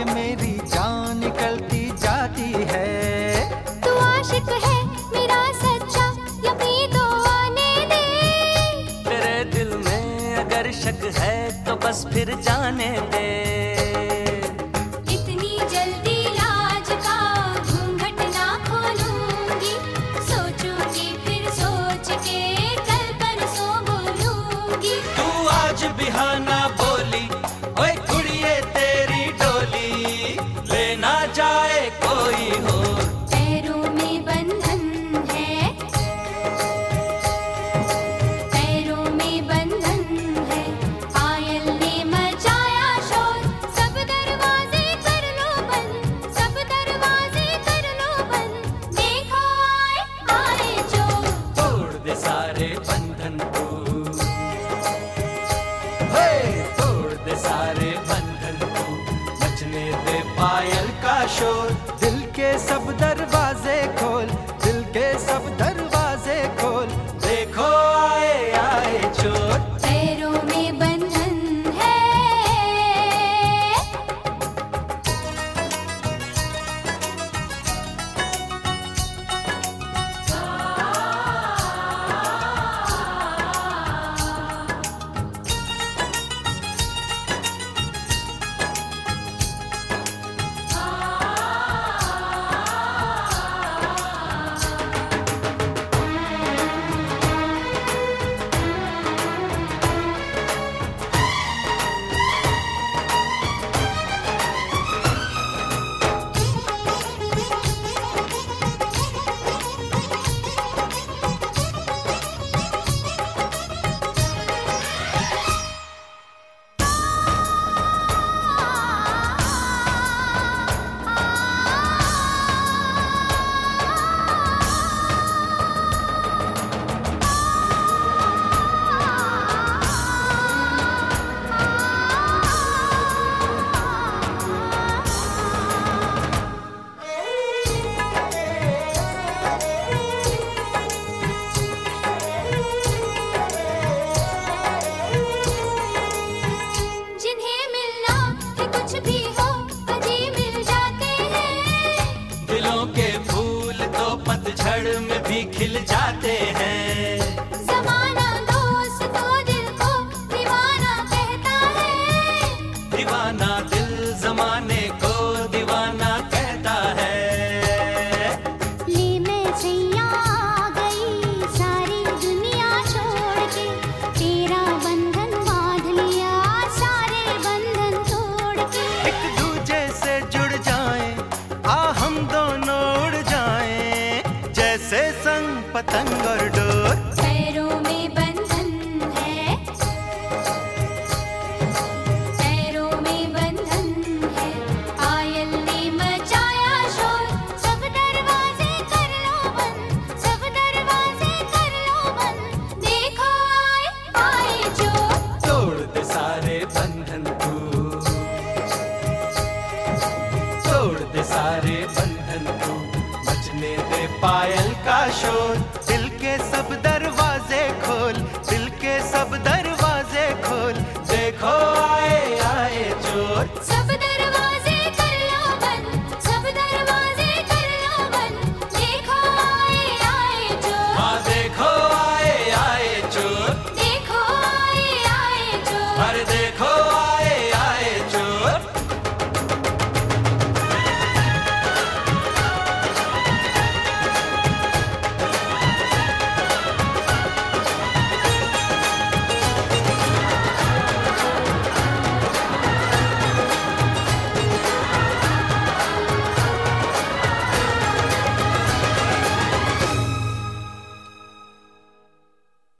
के मेरी जान निकलती जाती है। तू आशिक है मेरा सच्चा यमी तो आने दे। तेरे दिल में अगर शक है तो बस फिर जाने बंधन से संग पतंग और डोर। पैरों में बंधन है। पैरों में बंधन है। पायल ने मचाया शोर। सब दरवाजे कर लो बंद। सब दरवाजे कर लो बंद। देखो आए आए जो। तोड़ दे सारे बंधन तू। तोड़ दे सारे बंधन Show.